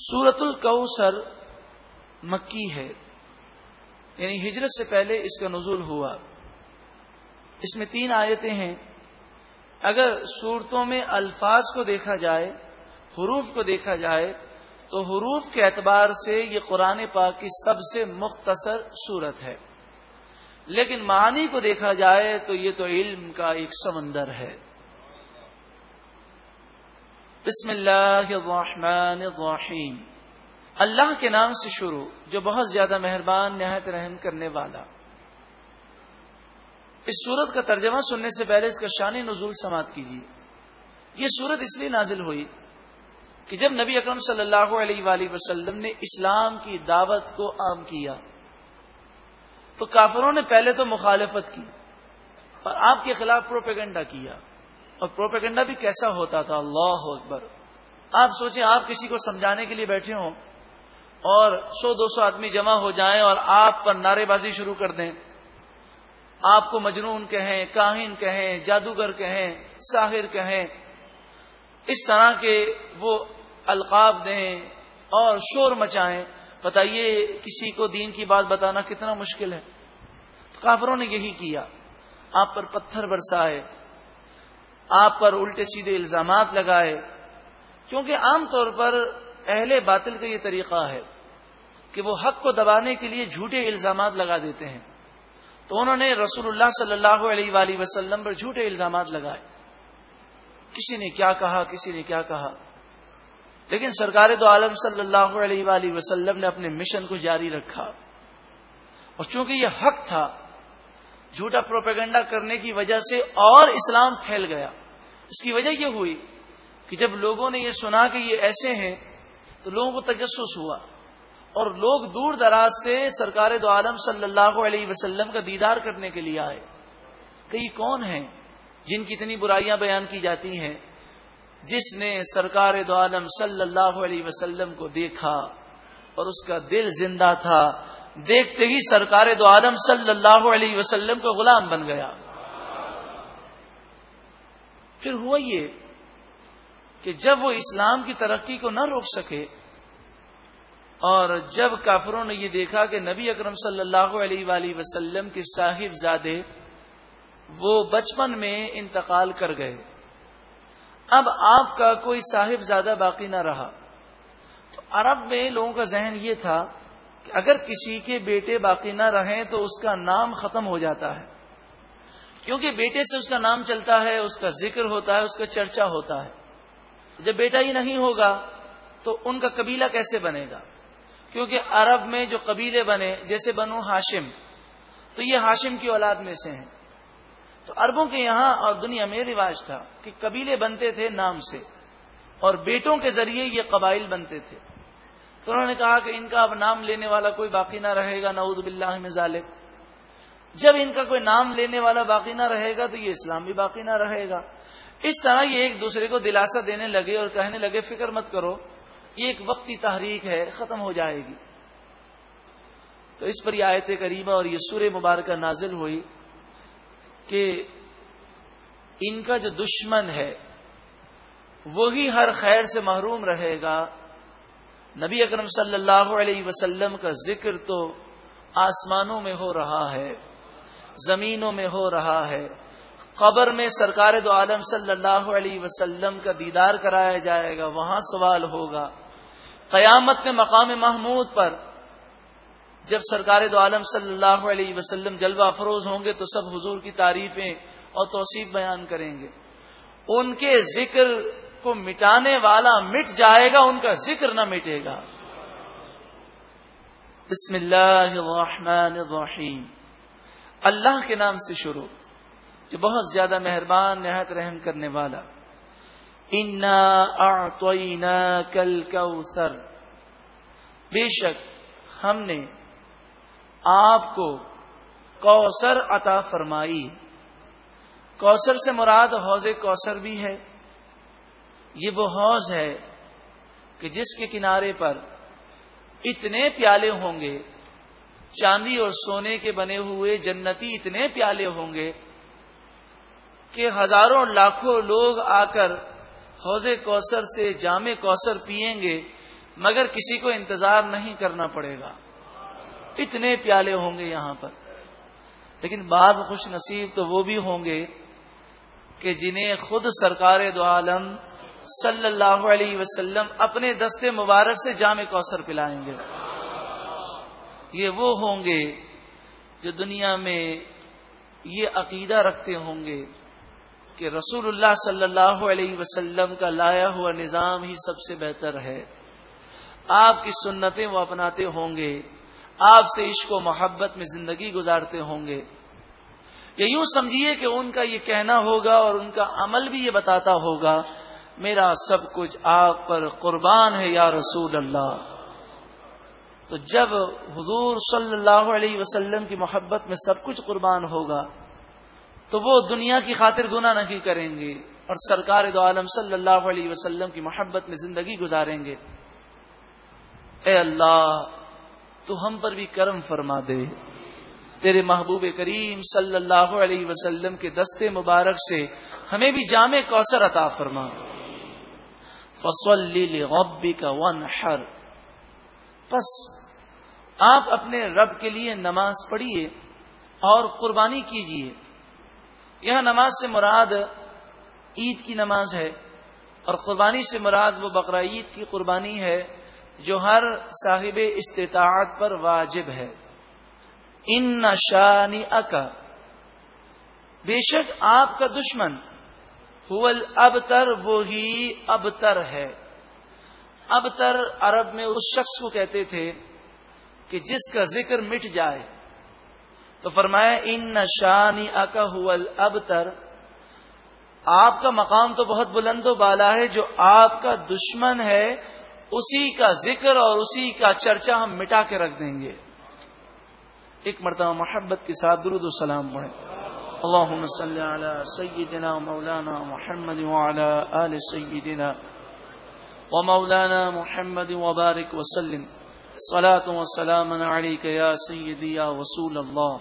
سورت الکوثر مکی ہے یعنی ہجرت سے پہلے اس کا نزول ہوا۔ اس میں تین آیتیں ہیں۔ اگر صورتوں میں الفاظ کو دیکھا جائے، حروف کو دیکھا جائے، تو حروف کے اعتبار سے یہ قرآن پاک کی سب سے مختصر صورت ہے۔ لیکن معنی کو دیکھا جائے تو یہ تو علم کا ایک سمندر ہے۔ بسم اللہ الرحمن الرحیم۔ اللہ کے نام سے شروع، جو بہت زیادہ مہربان، نہایت رحم کرنے والا۔ اس سورت کا ترجمہ سننے سے پہلے اس کا شانی نزول سماعت کیجیے۔ یہ سورت اس لیے نازل ہوئی کہ جب نبی اکرم صلی اللہ علیہ وآلہ وسلم نے اسلام کی دعوت کو عام کیا، تو کافروں نے پہلے تو مخالفت کی اور آپ کے خلاف پروپیگنڈا کیا۔ اور پروپیگنڈا بھی کیسا ہوتا تھا، اللہ اکبر۔ آپ سوچیں، آپ کسی کو سمجھانے کے لیے بیٹھے ہوں اور سو دو سو آدمی جمع ہو جائیں اور آپ پر نعرے بازی شروع کر دیں۔ آپ کو مجنون کہیں، کاہن کہیں، جادوگر کہیں، ساحر کہیں۔ اس طرح کے وہ القاب دیں اور شور مچائیں۔ بتائیے، کسی کو دین کی بات بتانا کتنا مشکل ہے۔ کافروں نے یہی کیا۔ آپ پر پتھر برسائے۔ آپ پر الٹے سیدھے الزامات لگائے۔ کیونکہ عام طور پر اہل باطل کا یہ طریقہ ہے کہ وہ حق کو دبانے کے لیے جھوٹے الزامات لگا دیتے ہیں۔ تو انہوں نے رسول اللہ صلی اللہ علیہ وآلہ وسلم پر جھوٹے الزامات لگائے۔ کسی نے کیا کہا، کسی نے کیا کہا۔ لیکن سرکار دو عالم صلی اللہ علیہ وآلہ وسلم نے اپنے مشن کو جاری رکھا۔ اور چونکہ یہ حق تھا جھوٹا پروپیگنڈا کرنے کی وجہ سے اور اسلام پھیل گیا۔ اس کی وجہ یہ ہوئی کہ جب لوگوں نے یہ سنا کہ یہ ایسے ہیں، تو لوگوں کو تجسس ہوا۔ اور لوگ دور دراز سے سرکار دو عالم صلی اللہ علیہ وسلم کا دیدار کرنے کے لیے آئے۔ کہ یہ کون ہیں جن کی اتنی برائیاں بیان کی جاتی ہیں؟ جس نے سرکار دو عالم صلی اللہ علیہ وسلم کو دیکھا اور اس کا دل زندہ تھا۔ دیکھتے ہی سرکار دو عالم صلی اللہ علیہ وسلم کو غلام بن گیا۔ پھر ہوا یہ کہ جب وہ اسلام کی ترقی کو نہ روک سکے اور جب کافروں نے یہ دیکھا کہ نبی اکرم صلی اللہ علیہ وآلہ وسلم کے صاحب زادے وہ بچپن میں انتقال کر گئے۔ اب آپ کا کوئی صاحب زیادہ باقی نہ رہا۔ تو عرب میں لوگوں کا ذہن یہ تھا کہ اگر کسی کے بیٹے باقی نہ رہیں تو اس کا نام ختم ہو جاتا ہے۔ کیونکہ بیٹے سے اس کا نام چلتا ہے، اس کا ذکر ہوتا ہے، اس کا چرچا ہوتا ہے۔ جب بیٹا ہی نہیں ہوگا تو ان کا قبیلہ کیسے بنے گا؟ کیونکہ عرب میں جو قبیلے بنے، جیسے بنو ہاشم، تو یہ ہاشم کی اولاد میں سے ہیں۔ تو اربوں کے یہاں اور دنیا میں رواج تھا کہ قبیلے بنتے تھے نام سے، اور بیٹوں کے ذریعے یہ قبائل بنتے تھے۔ تو انہوں نے کہا کہ ان کا اب نام لینے والا کوئی باقی نہ رہے گا، نعوذ باللہ میں ظالم جب ان کا کوئی نام لینے والا باقی نہ رہے گا تو یہ اسلام بھی باقی نہ رہے گا۔ اس طرح یہ ایک دوسرے کو دلاسا دینے لگے اور کہنے لگے، فکر مت کرو، یہ ایک وقتی تحریک ہے، ختم ہو جائے گی۔ تو اس پر یہ آیت کریمہ اور یہ سور مبارکہ نازل ہوئی کہ ان کا جو دشمن ہے، وہی ہر خیر سے محروم رہے گا۔ نبی اکرم صلی اللہ علیہ وسلم کا ذکر تو آسمانوں میں ہو رہا ہے، زمینوں میں ہو رہا ہے۔ قبر میں سرکار دو عالم صلی اللہ علیہ وسلم کا دیدار کرایا جائے گا، وہاں سوال ہوگا۔ قیامت میں مقام محمود پر جب سرکار دو عالم صلی اللہ علیہ وسلم جلوہ افروز ہوں گے تو سب حضور کی تعریفیں اور توصیف بیان کریں گے۔ ان کے ذکر کو مٹانے والا مٹ جائے گا، ان کا ذکر نہ مٹے گا۔ بسم اللہ الرحمن الرحیم۔ اللہ کے نام سے شروع، جو بہت زیادہ مہربان، نہایت رحم کرنے والا۔ انا کل بے شک، ہم نے آپ کو کوثر عطا فرمائی۔ کوثر سے مراد حوض کوثر بھی ہے۔ یہ وہ حوض ہے کہ جس کے کنارے پر اتنے پیالے ہوں گے، چاندی اور سونے کے بنے ہوئے جنتی اتنے پیالے ہوں گے کہ ہزاروں لاکھوں لوگ آ کر حوض کوثر سے جامع کوثر پئیں گے، مگر کسی کو انتظار نہیں کرنا پڑے گا۔ اتنے پیالے ہوں گے یہاں پر۔ لیکن بعض خوش نصیب تو وہ بھی ہوں گے کہ جنہیں خود سرکار دو عالم صلی اللہ علیہ وسلم اپنے دستے مبارک سے جامع کوثر پلائیں گے۔ یہ وہ ہوں گے جو دنیا میں یہ عقیدہ رکھتے ہوں گے کہ رسول اللہ صلی اللہ علیہ وسلم کا لایا ہوا نظام ہی سب سے بہتر ہے۔ آپ کی سنتیں وہ اپناتے ہوں گے۔ آپ سے عشق و محبت میں زندگی گزارتے ہوں گے۔ یا یوں سمجھیے کہ ان کا یہ کہنا ہوگا اور ان کا عمل بھی یہ بتاتا ہوگا میرا سب کچھ آپ پر قربان ہے یا رسول اللہ۔ تو جب حضور صلی اللہ علیہ وسلم کی محبت میں سب کچھ قربان ہوگا، تو وہ دنیا کی خاطر گناہ نہیں کریں گے اور سرکار دو عالم صلی اللہ علیہ وسلم کی محبت میں زندگی گزاریں گے۔ اے اللہ، تو ہم پر بھی کرم فرما دے۔ تیرے محبوب کریم صلی اللہ علیہ وسلم کے دستے مبارک سے ہمیں بھی جامع کوثر عطا فرما۔ فصل غبی کا ون ہر بس آپ اپنے رب کے لیے نماز پڑھیے اور قربانی کیجیے۔ یہ نماز سے مراد عید کی نماز ہے اور قربانی سے مراد وہ بقرا عید کی قربانی ہے جو ہر صاحب استطاعت پر واجب ہے۔ ان نشانی اکا بے شک آپ کا دشمن حول اب تر وہی اب تر ہے۔ اب تر عرب میں اس شخص کو کہتے تھے کہ جس کا ذکر مٹ جائے۔ تو فرمایا ان نشانی اکا حول اب تر آپ کا مقام تو بہت بلند و بالا ہے، جو آپ کا دشمن ہے، اسی کا ذکر اور اسی کا چرچا ہم مٹا کے رکھ دیں گے۔ ایک مرتبہ محبت کے ساتھ درود و سلام پڑھیں۔ اللهم صل على سيدنا مولانا محمد وعلى آل سيدنا ومولانا محمد وبارك وسلم. صلاة وسلاما عليك يا سيدي يا رسول الله.